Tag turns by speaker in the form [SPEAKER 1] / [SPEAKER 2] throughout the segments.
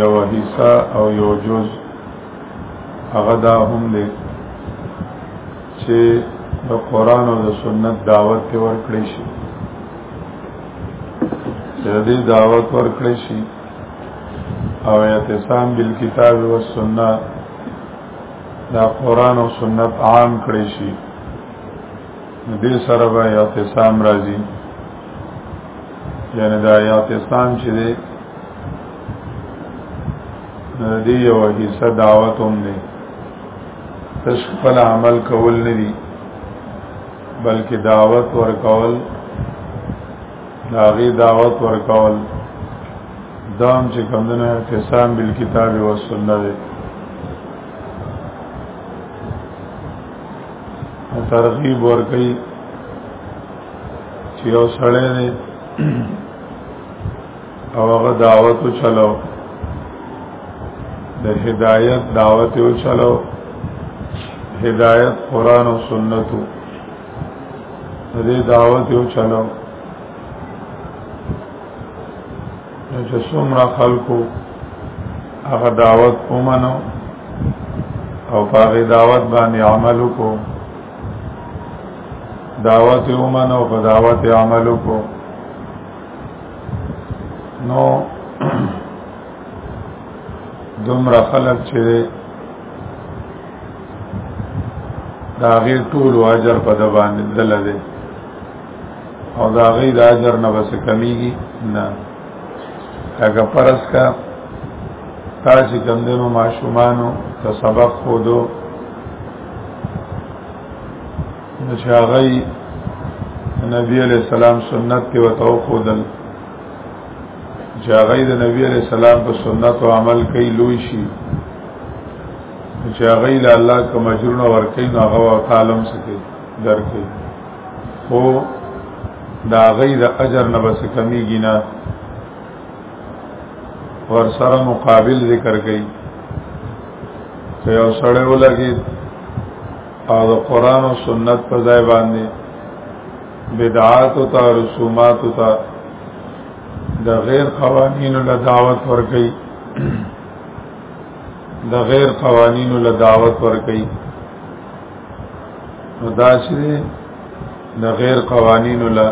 [SPEAKER 1] یو حصہ او یو جز هغه دا هم دی چې د قران او د سنت دعوت ته ورکړی شي چې دې دعوت ورکړی شي او اعتصام بالکتاب و سنت دا قران او سنت عام کړی شي دې سره به اعتصام راځي یعنی دا اعتصام چې دی دې یو حصہ دعوت هم دی تش خپل عمل کول نه دي بلکې دعوت ورکول داغي دعوت ورکول دام چې کمدنه اعتصام بالکتاب والسنه دی ترغیب ورکړي چې یو سړی دی او هغه دعوت چلو د هدایت دعوت او چلو هدایت قران او سنتو دې دعوت او چلو نو چې څومره خلکو هغه دعوت ومنو او په هغه دعوت باندې عمل وکړو دعوت ومنو او په دعوت عمل وکړو نو دومره خلک چې دا غیر ټول اجر په د باندې دل دی او دا غي د اجر نه بس کمیږي نه هغه پرس کا تاسو کوم دینو ماشومانو ته سبق خودو نشاغی نبی علیہ السلام سنت تی وتو خودل چاغی د نبی علیہ السلام په سنت او عمل کوي لوی شي چاغی له الله کوم اجرونه ورکړي نو هغه تعالی هم سکے درکې او دا غي د اجر نه بس کمیږي نه ور سره مقابل ذکر کوي چې یو سړی ولګي او د قران او سنت په ځای باندې بدعات او تا رسومات او تا د غیر قوانینو له دعوت ور کوي د غیر قوانینو له دعوت ور کوي نو دا چې د غیر قوانینو لا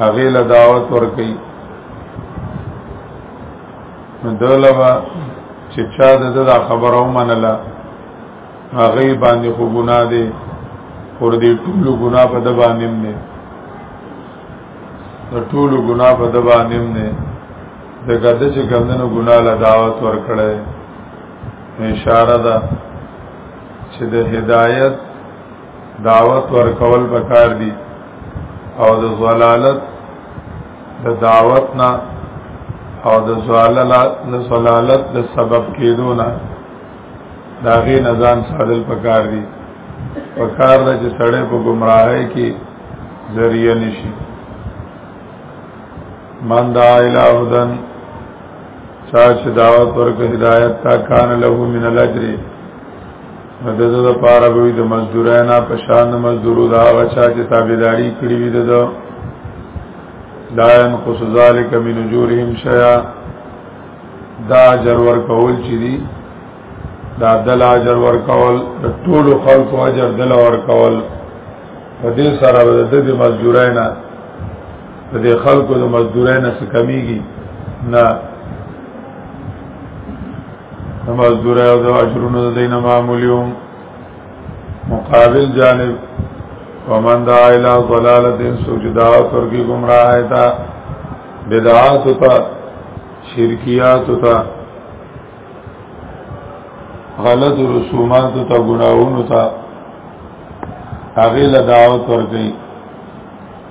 [SPEAKER 1] هغه له دعوت ورکي نو دلوا چې چا د دا خبرو منله هغه باندې خو ګناه دي اور دې ټول ګناه په د باندې نه د ټول ګناه په د باندې نه د ګرځ چې ګندنو ګناه له دعوت ورکړي اشاره ده چې د هدایت دعوت ورکول پکار دي او د ضلالت د دعوت نه او د ضلالت د ضلالت د سبب کېدو نه دا غي نزان سادل پکار دي پکار د چې سړې په گمراهۍ کې ذریعہ نشي من دا الہ هدن چا چې دعوت ورکړ هدایت تا کان له من الاجر مدزه د پاره به د مزدورانه په شان مزدورو دا غچا چې تابعداري کړی وي دده لا ينقص ذلك من اجورهم شيئا دا اجر ورکول چې دي دا دل اجر ورکول د ټولو خلکو اجر دل ورکول په دې سره د دې مزدورانه د دې خلکو د مزدورۍ نه څه کمیږي نه د مزدورۍ او د اجرونو د دینه معمولی هم مقابل جانب ومن دا الى ضلالت سجدا فرقی گمراہ تا بدعات تا شرکیات تا غلط رسومات تا گناہون تا اغیل دعوت ورکی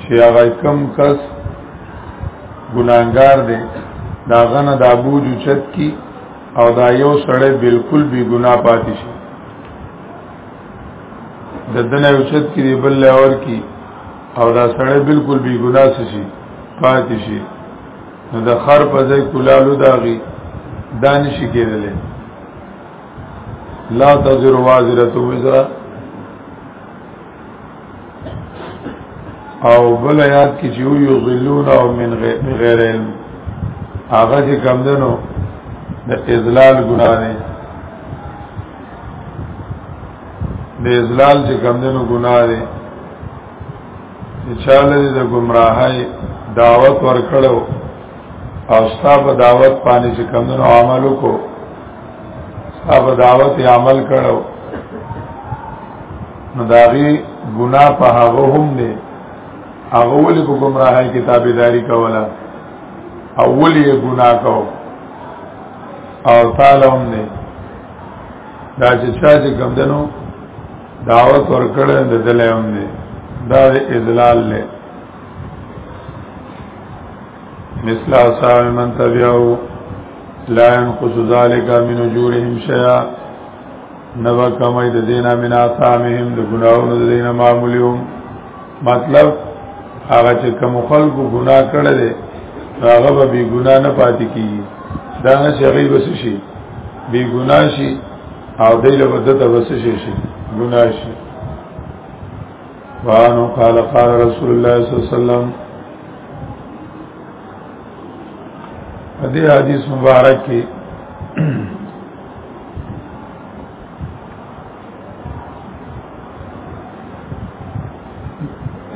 [SPEAKER 1] چې هغه کم کس ګناګار دی دا غنه د ابو جوچت کی او دا یو سړی بالکل بی ګنا پاتې شي د دنه اوچت کی دی بل اور کی او دا سړی بالکل بی ګنا شي پاتې شي نو د خر په ځای کولالو داغي دانش کېدل لا تزر وازره تو وزره او بل یاد کی چې یو ظلون او من غیر علم هغه چې کم دنو د اذلال ګناه نه د اذلال چې کم دنو ګناه نه چې چاله د گمراهۍ دعوت ورکړو او ستا په دعوت باندې چې کم دنو عملو کو اب دعوت عمل کړو نو داغي ګنا په هغه هم نه هغه ولې په گمراهۍ کې تابعداري کوله اول یې ګنا کو او تعالی هم نه دا چې چا چې ګمدنو دعوت ورکړې د دلې هم نه دا اذلال له مثل اصحاب من تبعو لا ينقص ذلك من اجورهم شيئا نبا کمای د دینا من آثامهم د ګناونو د دینا معمولیوم مطلب هغه چې کوم خلکو ګناه کړی دی هغه به بی ګناه نه پاتې کیږي دا نه چې هغه بس شي بی ګناه شي او دیله بدته بس شي شي ګناه شي وانو قال قال رسول الله صلی الله علیه وسلم دې حدیث مبارک کې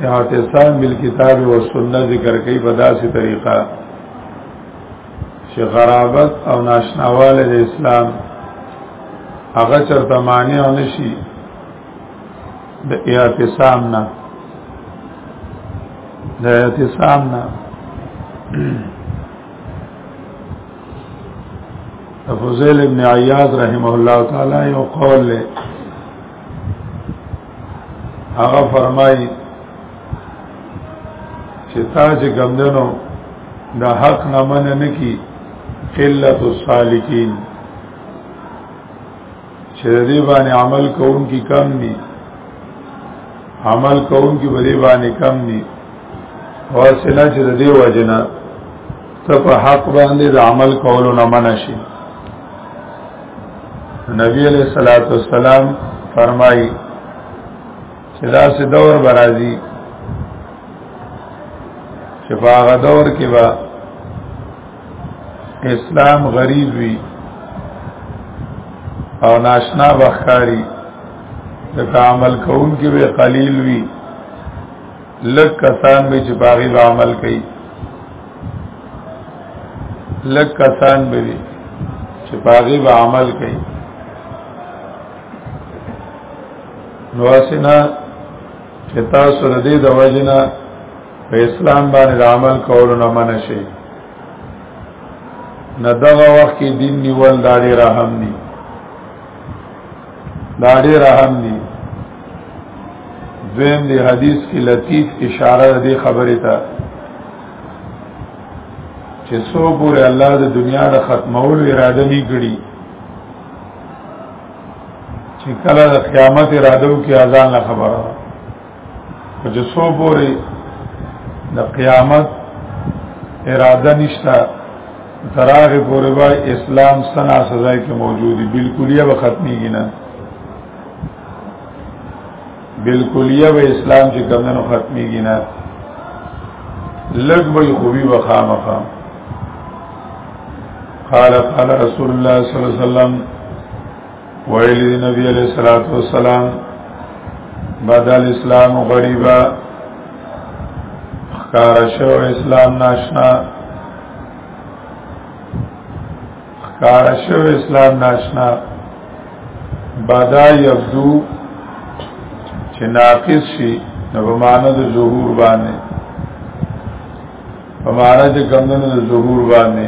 [SPEAKER 1] اعتصام بالکتاب و سنت ذکر کوي په داسې طریقه چې غرابت او ناشناواله د اسلام هغه چرته معنی او نشي د اعتصام نه د اعتصام نه فضیل ابن عیاض رحمه الله تعالی یو قول له هغه فرمایي چې تا چې ګمندنو د حق نه من نه کی قلت السالکین چې دې باندې عمل کوون کی کم دي عمل کوون کی بری باندې کم دي حاصله چې دې وجنا ته په حق باندې د عمل کولو نه منع شي نبی علیہ الصلوۃ والسلام فرمایي چې دا سه دور برازي چې په هغه دور کې به اسلام غریب وی او ناشنا بخاری د عمل کون کې به قلیل وی لک کسان به چې باغی به عمل کوي لک کسان به وی چې باغی به عمل کوي نو اسنه چې تاسو ردی د وجنه په اسلام باندې عمل کول نه منع شي نه دغه وخت کې دین نیول دا ډېر اهم دي دا ډېر اهم دي دویم دی حدیث کې لطیف اشاره دې خبره ته چې سو پورې الله د دنیا د ختمولو اراده نه کړی چې کله د قیامت اراده وکړي اذان لا خبره چې څو پورې د قیامت اراده نشته تراغه پورې وای اسلام سنا سزا کې موجودي بالکلیه به ختميږي نه بالکلیه به اسلام چې کمنو ختميږي نه لګ به خوبي وخامخه قال قال رسول الله صلی الله علیه وسلم ویلی دی نبی علیہ الصلوۃ والسلام بعد الاسلام غریبا خکار شو اسلام ناشنا خکار شو اسلام ناشنا بدا یبدو چې ناقص شي نو په معنا د ظهور باندې په معنا د کمندونو د ظهور باندې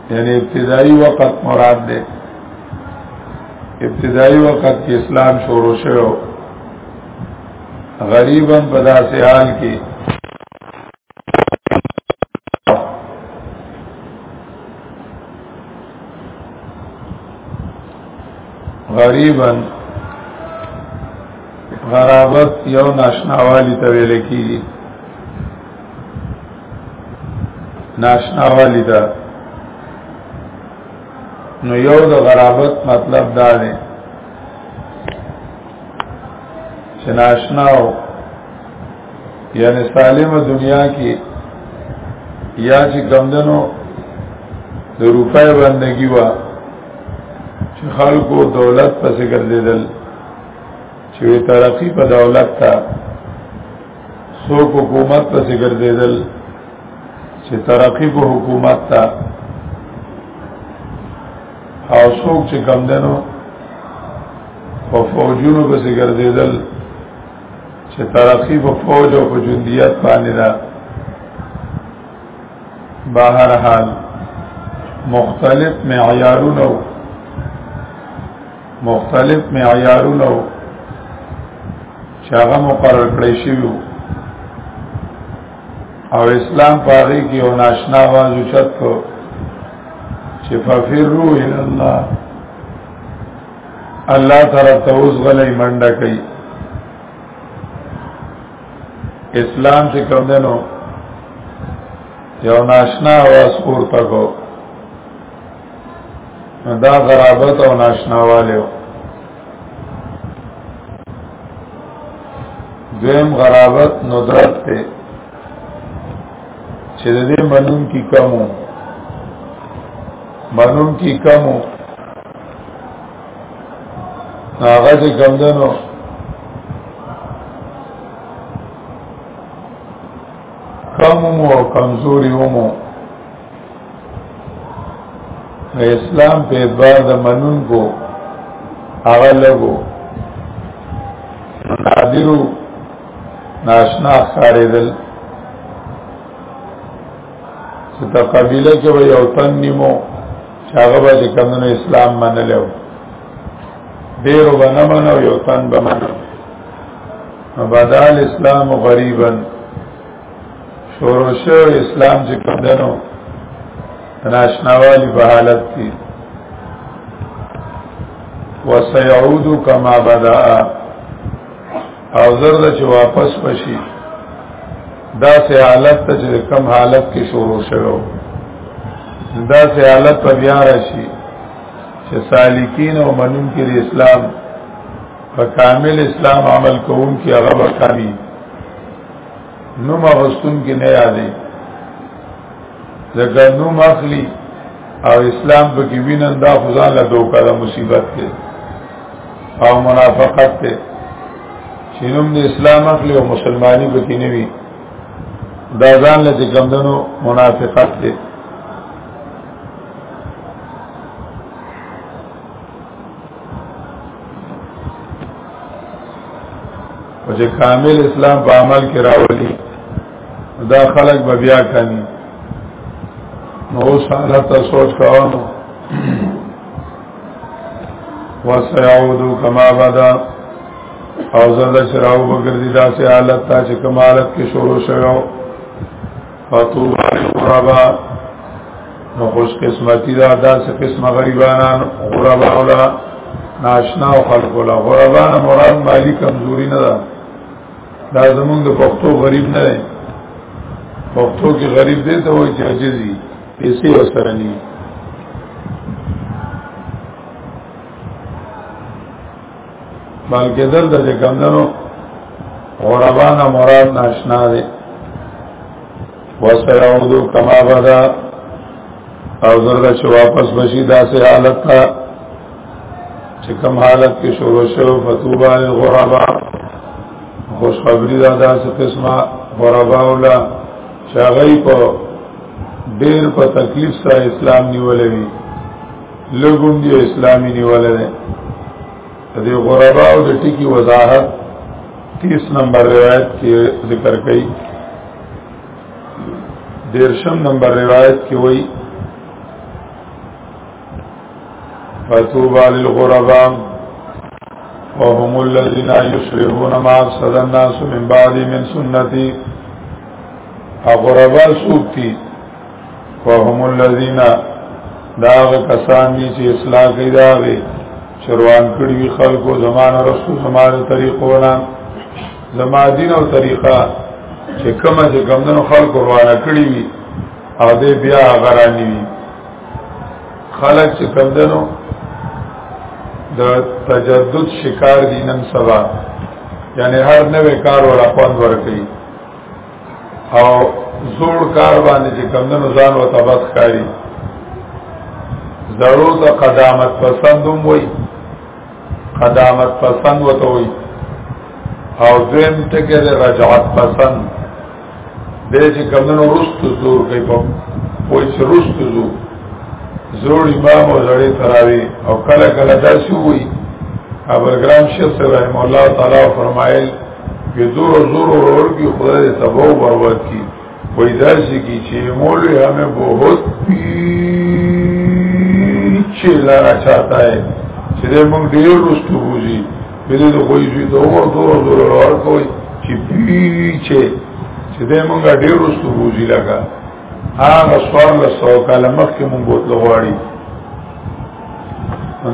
[SPEAKER 1] یعنی ابتدایي وخت مراد ده ابتدایي وخت کې اسلام شروع شو غریبا په داسې حال کې غریبا غرابت یو ناشناوالی ته ویل کیږي ناشنا والی دا نو یو د غرابت مطلب دا دی چې ناشنا او یعنی سالمه دنیا کې یا چې کمدنو د روپای بندگی وا چې خلکو دولت پسې ګرځیدل چې ترقی په دولت ته څوک حکومت ته ګرځیدل چې ترقی کو حکومت ته او څوک چې کم دنو په فوجونو به ګرځیدل چې ترقی په فوج او په جندیت باندې ده بهر حال مختلف معیارونه مختلف معیارونه چې هغه مقرر کړی شي او اسلام پاره کې او ناشنا واز چت کو چې ففروا الى الله الله تعالی توس غلې منډه کوي اسلام چې کوم دنو یو ناشنا واز پورته کو دا غرابت او ناشناواله دویم غرابت ندرت ته چې د دې منون کی کمو منون کی کمو هغه چې کمدنو کمو او کمزوري ومو اسلام په اعتبار د منون کو هغه لګو نادرو ناشنا خاریدل چې په قبيله کې به یو تن نیمو چې هغه به کمنو اسلام منلو ډیرو به نه منو یو تن به منو بدال اسلام غریبا شروع شو اسلام چې کوم دنو ناشناوالی په حالت کې وسيعود كما بدا او زرد چې واپس پشي دا سه حالت ته چې کم حالت کې شروع شوه دا سه حالت په بیا راشي چې سالکین او منون کې اسلام په کامل اسلام عمل کوون کې هغه وکړي نوم اغستون کې نه یادې ځکه نوم اخلي او اسلام په کې وینن دا خدای له دوکا د مصیبت ته او منافقت ته چې نوم د اسلام اخلي او مسلمانۍ په کې نه وي دا ځان له ګمندنو منافقت ته او چې کامل اسلام په عمل کې راولي دا خلق به بیا کوي نو اوس حالت ته سوچ کوو وسيعود كما بدا او زړه شراو بغردي داسې حالت ته چې کمالت کې شروع شوه فتوبا لغربا نو خوش قسمتی دا دا سه قسم غریبانان غربا ولا ناشنا او خلق ولا غربا مراد مالی کمزوری نه ده دا زمونږ د پښتو غریب نه ده پښتو کې غریب دی ته وایي چې عجزي پیسې وسره نه بلکې دلته چې کمدنو غربانا مراد ناشنا دی وسیعودو کما بدا او زرده چې واپس بشي داسې حالت ته چې کم حالت کې شروع شو فتوبه للغربا خوشخبری دا داسې قسمه غربا ولا چې هغه په ډېر په تکلیف سره اسلام نیولوي لګون دی اسلامي نیول نه د غربا او د ټکی وضاحت 30 نمبر روایت کې ذکر کړي دیرشم نمبر روایت کې وایي فتوبى للغرباء وهم الذين يشركون ما افسد الناس من بعد من سنتي غرباء سوقتي وهم الذين داغ کسان دي چې اصلاح کوي دا وي چروان کړي وي خلکو زمانه رسول زمانه طریقونه زما دین او طریقه چې کومه چې کمندونو خلکو روانه کړي وي او دې بیا غراني وي خلک چې کمندونو د تجدد شکار دینن سبا یعنی هر نوې کار ولا خوند ورکړي او زوړ کار باندې چې کمندونو ځان او تبس کاری زړو ته قدامت پسندوم وای قدامت پسند وته وای او دویم ټکی د رجعت پسند د چې کمندونو رست زور کوي په وای چې رست زور زوړ امام او زړې تراوی او کله کله داسې وای ابو ګرام شیخ رحم الله تعالی فرمایل کې دور زور ورور کې خدای تباو برباد کی پیدا شي کی چې مولوی همه بہت پیچھے لارا چاہتا ہے چې موږ ډیر رستو وځي په دې دوی چې دور دور زور ورور کوي چې پیچھے چې موږ ډیر رستو وځي لکه هغه سوال له سو کاله مخکې موږ بوتلو غواړي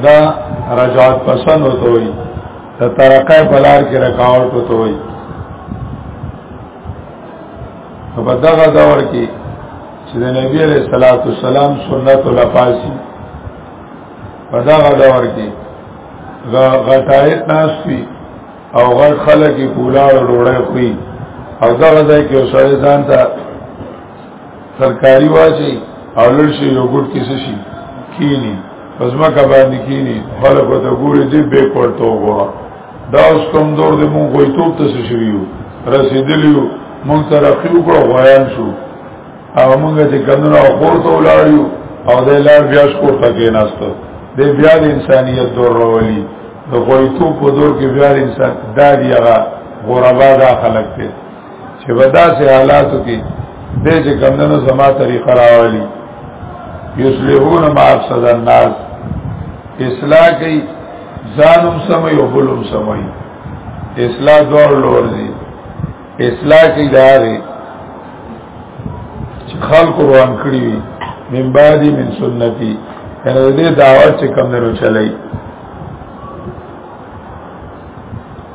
[SPEAKER 1] دا رجعت پسند وته وي د ترقای په لار کې رکاوټ وته وي په دغه دور کې چې د نبی عليه الصلاه والسلام سنت لپاسي په دغه دور کې غټایت ناشتي او غټ خلک پولاړ ډوړې خوې او دغه ځای کې سړی ځان ته ترکاری واچي او لړ شي یو ګډ کې شي کینی پس ما کا باندې کینی خلک ته ګوري دې به پړته وګوره دا اوس کوم دور دې مونږ کوی توپ ته شریو رسیدلیو مونږ ترقی وکړو غویان شو او مونږ چې کندنه او خور ته ولاړیو او دې لار بیا شکر ته کې ناستو دې بیا د انسانیت دور راولي د کوی توپ په دور کې بیا انسان دا دی هغه غربا دا خلک ته چې ودا سه حالاتو کې دې چې کمندونو سما طریقه راوالي یصلحون ما افسد الناس اصلاح کوي ځانم سمي او بلم سمي اصلاح دور لور دي اصلاح کوي داري چې خلق روان کړی وي من بعدی من سنتی یعنی دې دعوت چې کمندونو چلای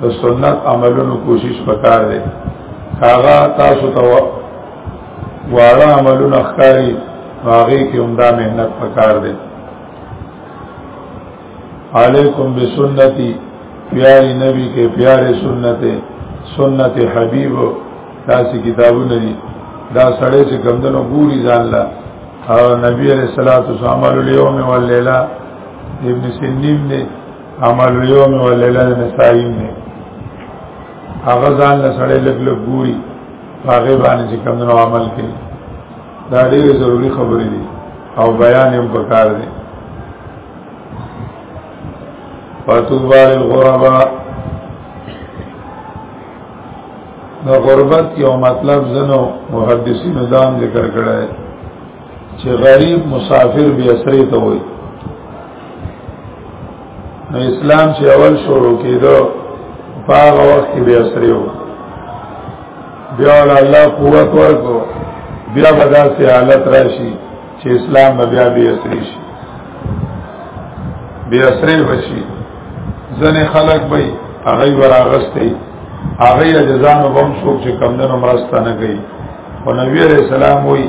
[SPEAKER 1] د سنت عملونو کوشش وکړ دی هغه تاسو ته واړه عملونه ښکاری هغه کې عمدہ مهنت وکړ دی علیکم بسنتی پیاری نبی کے پیارے سنت سنت حبیب داسی کتابونه دي دا سړی چې کمدنو ګوري ځان لا او نبی علیہ الصلوۃ والسلام علیه و علیه ابن سنیم دی عمل اليوم والليله نسایم نه هغه ځان له سړی لګ لګ ګوري هغه باندې چې کوم نو عمل کوي دا ډېر ضروری خبرې دي او بیان یې په کار دي فتوبا للغرباء د غربت یو مطلب زنو محدثینو دام ذکر کړی چې غریب مسافر بیا سری ته وای نو اسلام چې اول شروع کېدو په هغه وخت کې بیا سری و بیا الله قوت ورکو بیا به داسې حالت راشي چې اسلام به بیا بیا سری شي بیا سری بشي ځنې خلک به هغه وراغستې هغه جزانو بم څوک چې کمندونو مرسته نه کوي او نبی عليه السلام وایي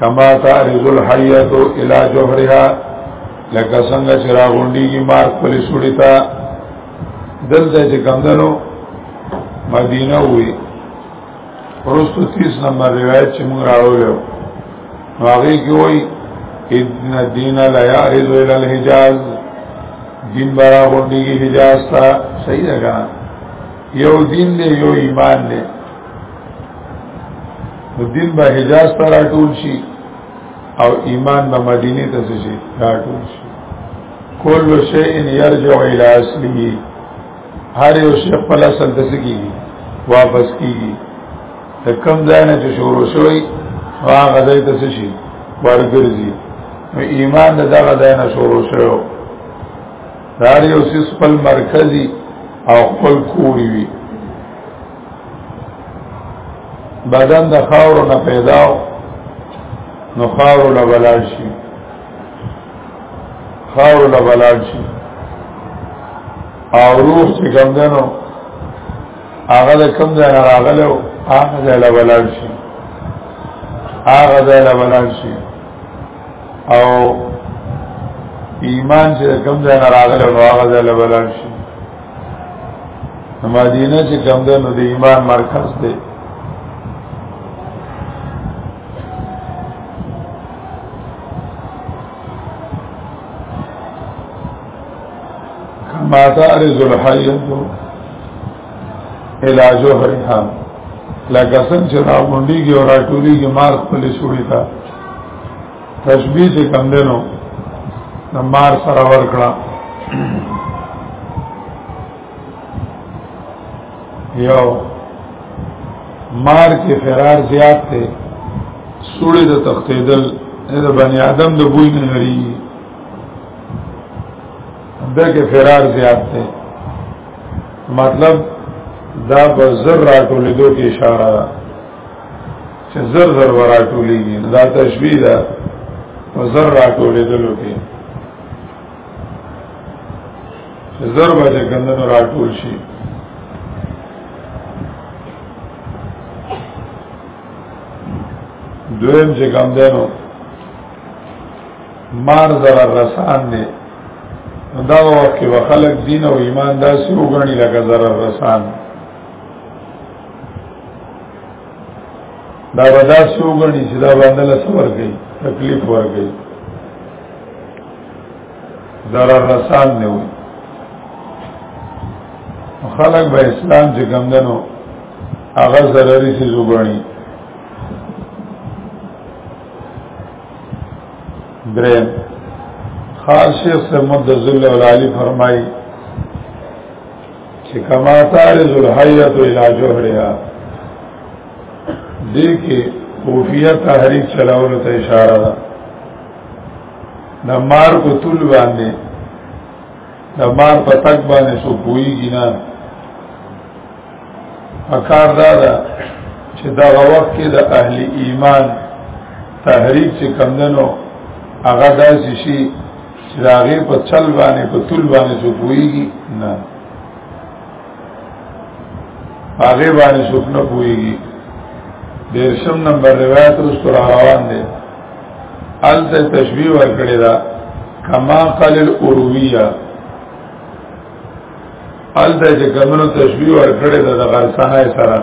[SPEAKER 1] کما تعرض الحیت الى جوهرها لکه څنګه چې راغونډيږي مار خپل سړی ته دلته چې کمندنو مدینه وي پرستو 30 نمبر روایت چې موږ راوړو هغه کې وایي ان الدين لا يعرض الى الحجاز دین برا غونډيږي حجاز ته صحیح ده یو دین دی یو ایمان دی نو دین به حجاز ته راټول شي او ایمان به مدینه ته شي راټول شي کل شیء یرجع الی اصله هر یو شی خپل اصل ته کیږي واپس کیږي ته کم ځای نه چې شروع شوی هغه ځای ته شي ورګرځي نو ایمان د دغه ځای نه شروع شوی دا یو خپل مرکزی او خپل کوی وي بدن د خاورو نه پیدا نو خاورو له بلال شي خاورو له بلال شي او روح چې کوم دنو هغه د کوم ځای راغلی او هغه ځای له بلال شي هغه ځای له بلال شي او ایمان چې کوم ځای راغلی او هغه ځای له بلال شي مدینه چې کوم ده نو د ایمان مرکز دی کما تعرض الحیه الى جوهرها لکه څنګه چې راغونډيږي او راټوليږي مار خپل شوړی تا تشبیه چې کم دنو د مار سره ورکړه یو مار کې فرار زیات دی سوړې د تختیدل د بنی آدم د بوی نه لري دا کې فرار زیات دی مطلب دا بزر راټولې دوه کې اشاره ده چې زر زر وراټولېږي دا تشبیه ده په زر راټولېدلو کې چې زر به چې کندنو راټول شي دویم چې کم دینو مار زر رسان دی دا وخت کې خلک دین او ایمان داسې وګڼي لکه زر رسان دی دا بدا سی وګڼي چې دا باندې له صبر کوي تکلیف ورګي ضرر رسان نه وي خلق به اسلام چې ګمندنو هغه ضروري سي وګڼي درم خاص شیخ سے مد ذل العالی فرمائی چې کما تارز الحیت الى جوهرها دې کې کوفیه تحریک چلاولو ته اشاره ده د مار کو تول باندې د مار په تک باندې سو کوی ګنا اکار دا ده چې دا وخت کې د اهل ایمان تحریک چې کمندنو هغه داسې شي چې دا غي په چل باندې په تول باندې څوک ویږي نه هغه باندې څوک نه ویږي دیرشم نمبر روایت رسول روان دي الته تشبیه ورکړی دا کما قال الارویه الته چې کمنو تشبیه ورکړی دا د غرسانه سره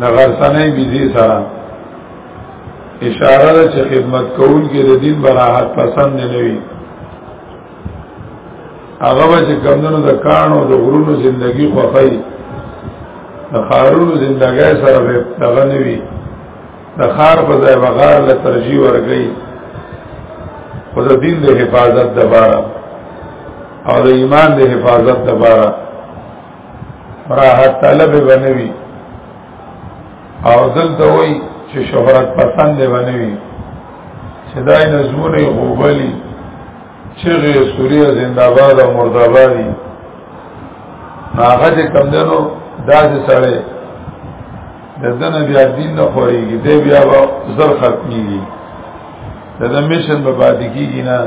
[SPEAKER 1] د غرسانه بيزي سره اشاره ده چې خدمت کول کې د دین براحت پسند نه وي هغه به چې کمونو د کانو د غرونو زندگی خوخی د خارونو زندگی سره به دغه نه وي د خار په ځای بغار له ترجیح ورګي خو د دین د حفاظت د بارا او د ایمان د حفاظت د بارا راحت طلب بنوي او دلته وای چې شهرت پسند دی ونوي چې دای نظمونه غوبلی چې غي سوریا زنده باد او مرده بادي هغه چې کم دنو داسې سره د دنه بیا دین نه خوريږي دی بیا به زر ختميږي د دې مشن په پاتې کیږي نه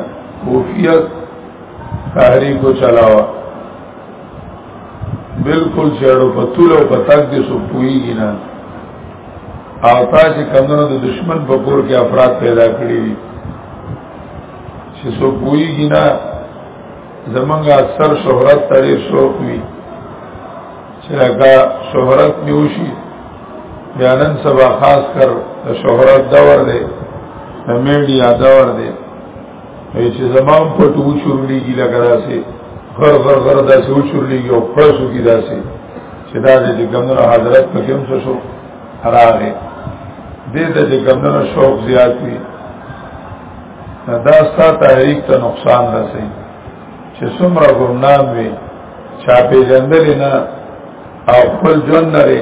[SPEAKER 1] کوفیت تحریک چلاوه بالکل چړو په طول او په تک دې سو پويږي نه او تاسو کمنو د دشمن په کور کې افراد پیدا کړی دي چې سو پويږي نه زمونږه اثر شهرت ترې شوق وي چې هغه شهرت نیوشي بیانن سبا خاص کر شهرت دور دی د میډیا دور دی ای چې زمام پټو چورلېږي لګا داسې غر غر غر داسې و چورلېږي او پړسو کې داسې چې دا د ګمنو حضرت په کوم څه شو راغې دې د ګمنو شوق زیات وي دا ستا تحریک ته نقصان رسي چې څومره ګمنام وي چا پیژندل نه او خپل جون لري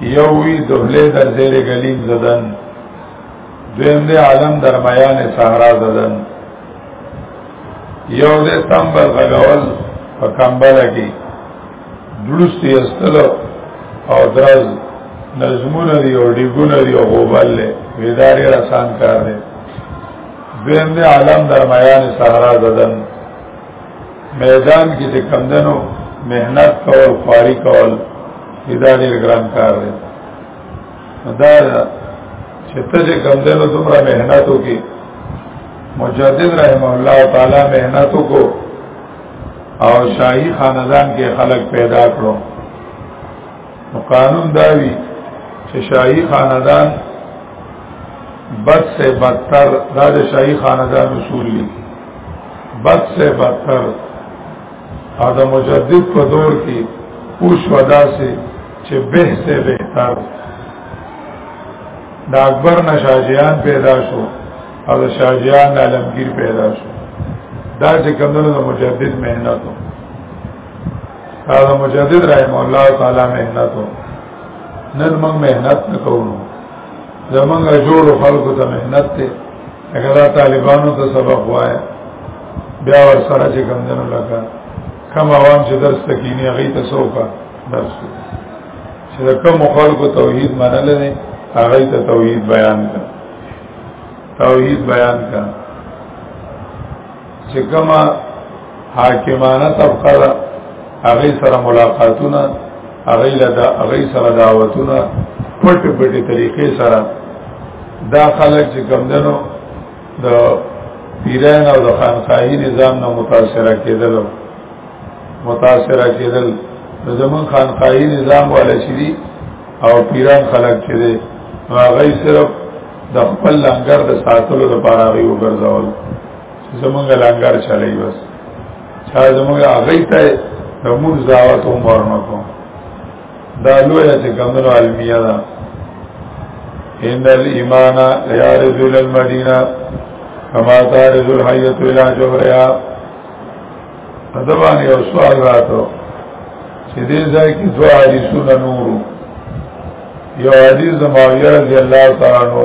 [SPEAKER 1] یوی دبلی در زیر گلیم زدن دویم دی عالم در میان صحرا زدن یو دی سمبل غگول په کمبل کی دلستی استلو او درز نظمون دی او ڈیگون دی او غوبل لی ویداری رسان کار دی دویم دی عالم در میان صحرا زدن میدان کې چې کمدنو مهنت کول خواري کول دا ډېر ګران کار دی دا چې ته چې کمدنو دومره مهنت وکې مجدد رحم الله تعالی مهنت وکړو او شاهي خاندان کې خلک پیدا کړو نو قانون داوی چې شاهي خاندان بد سے بدتر دا د شاهي خاندان اصول دي بد سے بدتر او د مجدد په دور کې اوس ودا سي چې به سے بهتر دا اکبر نشاجیان پیدا شو او د شاجیان عالمگیر پیدا شو دا چې کمونو د مجدد مهنت هغه مجدد رحم الله تعالی مهنت نن موږ مهنت نکوو زمونږ جوړ خلکو ته مهنت ته هغه دا طالبانو ته سبق وایي بیا ور سره چې کوم دنو لگا کم عوام چې درس تکینی هغه ته سوکا درس چې کوم خلکو توحید منل نه هغه ته توحید بیان کړ توحید بیان کړ چې کما حاکمانه طبقه ده هغه سره ملاقاتونه هغه له دا هغه سره دعوتونه پټ پټ طریقې سره دا خلک چې کم دنو د پیران او د خانقاهي نظام نه متاثر کېدل متاثر کېدل زمون خانقاهي نظام والا شری او پیران خلک چې دي هغه صرف د خپل لنګر د ساتلو لپاره غي وګرځول زمونږ لنګر چلی بس چا زمونږ هغه ته نمون زاوت هم ورنه کوم دا لویه چې کمنو علمیه ده ان الايمان يعرض الى المدينه كما تعرض الحيه الى جوهرها ادبان یو سوال راتو چې دې ځای کې دوه حدیثونه نورو یو حدیث د معاویه رضی الله تعالی عنہ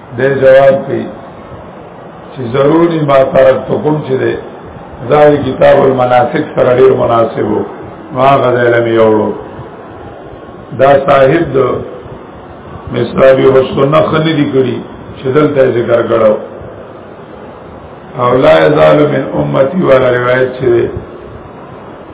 [SPEAKER 1] دې جواب کوي چې ضروري ما طرف ته کوم چې ده دا کتاب المناسک سره ډیر مناسب وو ما غزل می یوړو دا صاحب د مصرابی او سنت خلی دی کړی چې دلته ذکر کړو او لا یزال من امتی والا روایت چې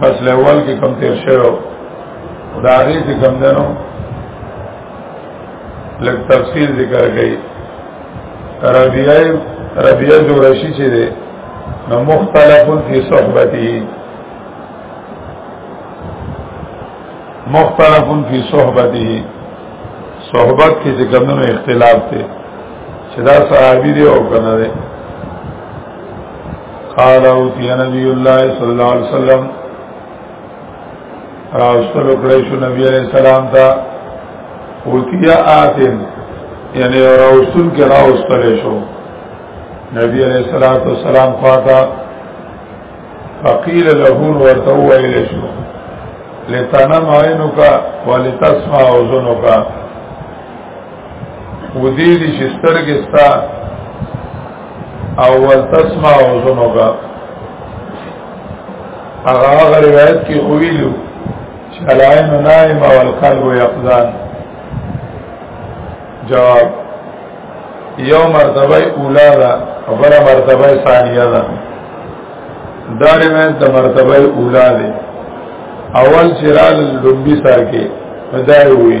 [SPEAKER 1] فصل اول کې کم تیر شوی دا هغه چې کم دنو لږ تفصیل ذکر کړي ربیعه ربیعه جو رشی چې ده نو مختلف فی صحبته مختلف فی صحبته صحبت کې چې کم دنو اختلاف ته چې دا صحابي دی او کنه دی قال اوتی نبی الله صلی الله علیه وسلم راستل کړی شو نبی علیہ السلام ته اوتیا آتن یعنی راستل کې راستل شو نبی علیہ الصلوۃ والسلام خواته فقیل له ورته ویل شو لتنم عینک ولتسمع اذنک ودی دي چې سترګې ستا او تسمع او زنوګا هغه هغه روایت کې خویلو چې العين نائم او القلب يقظان جواب یو مرتبه اولا ده او بل مرتبه ثانیه ده دا روایت د مرتبه اولا ده اول چرال لومبي سر کې مدار وي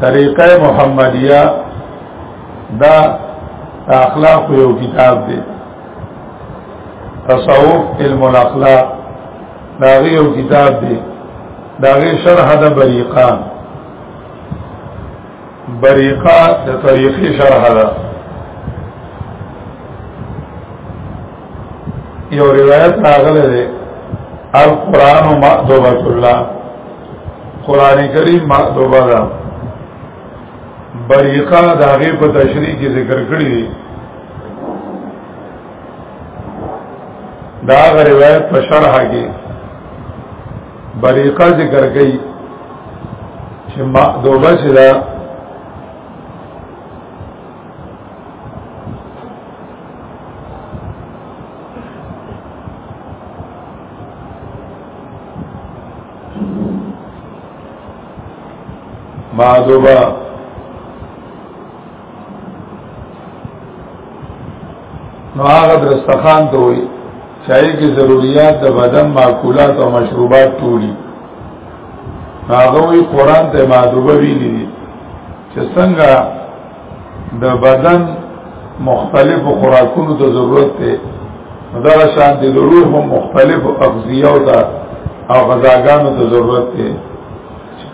[SPEAKER 1] طریقه محمدیه دا اخلاق یو کتاب دی تصوف علم الاخلاق دا یو کتاب دی دا غي شرح د بریقه بریقه د طریقې شرح ده یو روایت راغله ده القرآن مأدبت الله قران کریم ما دوباره بریقه داغه په تشریح کې ذکر کړی دی دا روایت په شرح کې بریقه ذکر کړي چې ما دوبه چې دا معذوبا نو هغه درستخان ته وي چای کې ضرورت د بدن معقولات او مشروبات ټولي هغه وی قران ته معذوبه ویلي چې څنګه د بدن مختلفو خوراکونو ته ضرورت دی دا شان دي د روح هم مختلف اغذیه او دا او غذاګانو ته ضرورت دی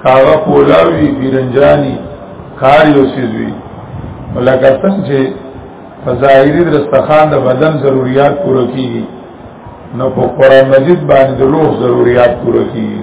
[SPEAKER 1] کاغه پولاوی بیرنجانی کار یو سیزوی ولکه څنګه چې فظاهری درستخان د بدن ضرورت پوره کیږي نو په قران مجید باندې د روح ضرورت پوره کیږي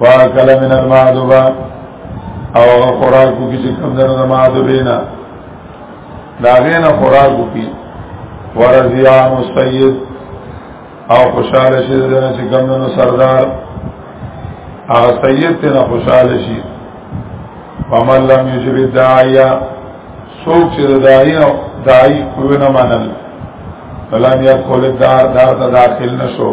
[SPEAKER 1] فاکل من المعدوبه او هغه خوراک وکړي چې کوم دنه د معدوبه نه دا غینه خوراک وکړي ورزیا مسید او خوشاله شي دنه چې کوم دنه سردار هغه سید ته نه خوشاله شي ومن لم یجب الداعیه سوک چې داعی او داعی کوونه منل فلم یدخل الدار دار ته داخل نشو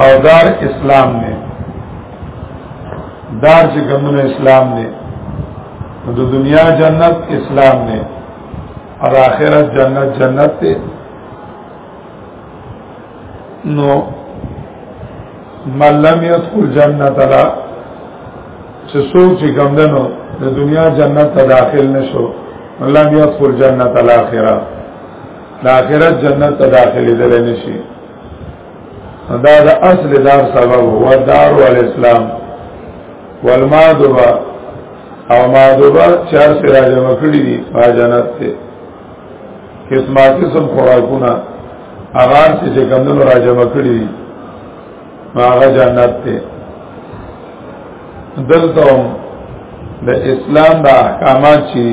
[SPEAKER 1] او دار اسلام نه دار چې کومه اسلام نه د دنیا جنت اسلام نه او آخرت جنت جنت ته نو من لم يدخل جنت لا چې څوک چې ګمدنو د دنیا جنت ته داخل نشو لم يدخل جنت الاخره د آخرت جنت ته داخلي دل نشي دا د اصل دار سبب هو دار والاسلام والمادبا او مادبا چار سره جمع کړی دي په جنت ته قسمه قسم خوراکونه اغار چې کمندونو را جمع کړی دي هغه جنت ته دلته د اسلام د احکامات چې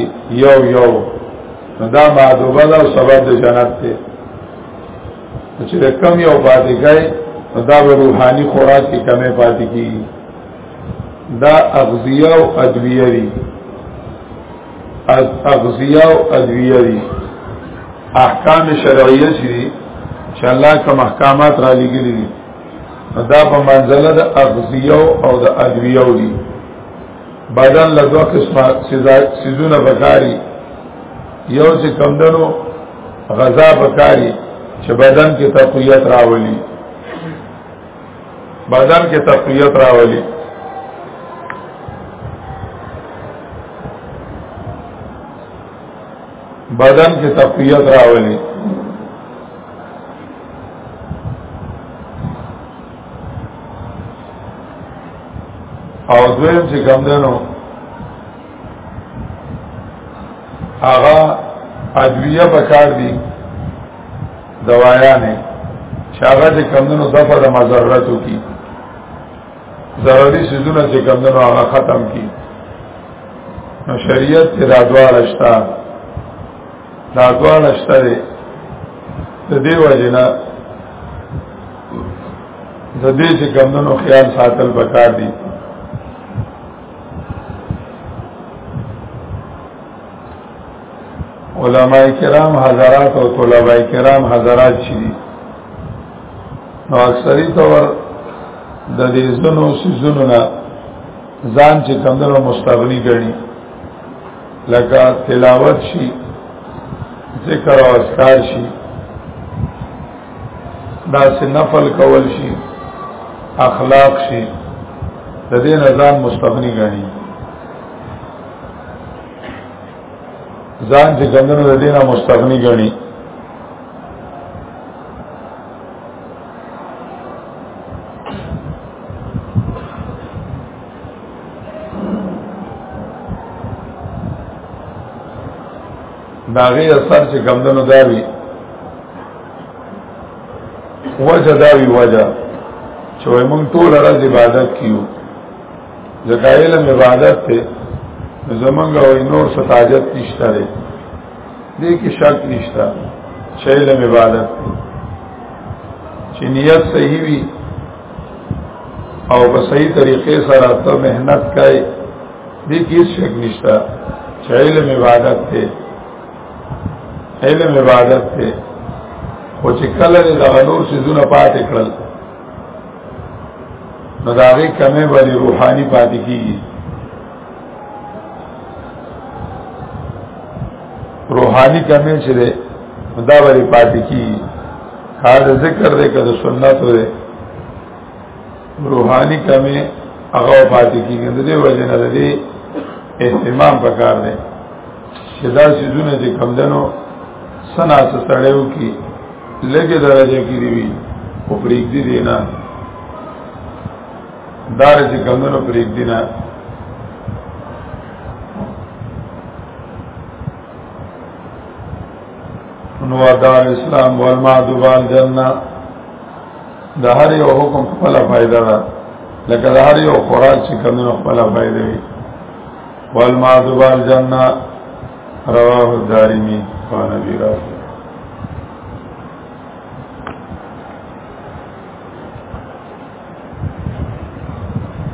[SPEAKER 1] یو یو دا مادبا دا سبب د جنت ته چې د کم یو پاتې کای دا به روحاني خوراک کې کمې پاتې کیږي دا اغذیه او ادویه دي اغذیه او ادویه دي احکام شرعیه چې دي چې الله کوم احکامات را لګیلي دي دا په منزله د اغذیه او د ادویه دي بدن له دوه قسمه سيزونه بکاري یو چې کمدنو غذا بکاري چې بدن کې تقویت راولي بدن کې تقویت راولي بدن کې تقویت راولي او دویم چې کم دنو هغه ادویه پکار دي دوایانه چې هغه چې کم دنو دفع د مضرتو کی ضروري سيزونه چې کم دنو هغه ختم کی نو شریعت کې دا دواړه شته دا دواړه شته دي د دې وجنه د دې چې کمونو خیال ساتل پکار دي علماء کرام حضرات او طلباء کرام حضرات شي نو اکثری طور د دې زونو سيزونو نه ځان چې کمونو مستغني ګڼي لکه تلاوت شي ذکر او اذکار شي دا سه نفل کول شي اخلاق شي د دې نزان مستغنی غني ځان چې ګندنو د دې نه مستغنی غني دا غي اثر چې ګمدنو دا وی وجه دا وی وجه چې موږ ټول راز عبادت کیو ځکه علم عبادت ته زمونږ او نور ستاجت نشته دی دې کې شک نشته چې علم عبادت دی چې نیت صحیح وي او په صحیح طریقې سره ته مهنت کوي دې کې شک نشته چې علم عبادت دی علم عبادت دی خو چې کله دې دغه نور سيزونه پاتې کړل نو دا غي کمې باندې روحاني پاتې کیږي روحاني کمې چې ده دا باندې پاتې کیږي حال ذکر دې کړه سنت دې روحاني کمه هغه پاتې کیږي دې وجه نه دې اهتمام پکار دې چې دا سيزونه چې کم دنو سنا سړیو کی لګي درجه کې دی وی او پریګ دی دینا دار چې کم دنو پریګ دینا نو دار اسلام والما دوال جنہ د هر یو حکم خپل فائدہ ده لکه د هر یو خوراک چې کمنو خپل فائدہ وي والما دوال جنہ رواه الدارمی قال ابي رافع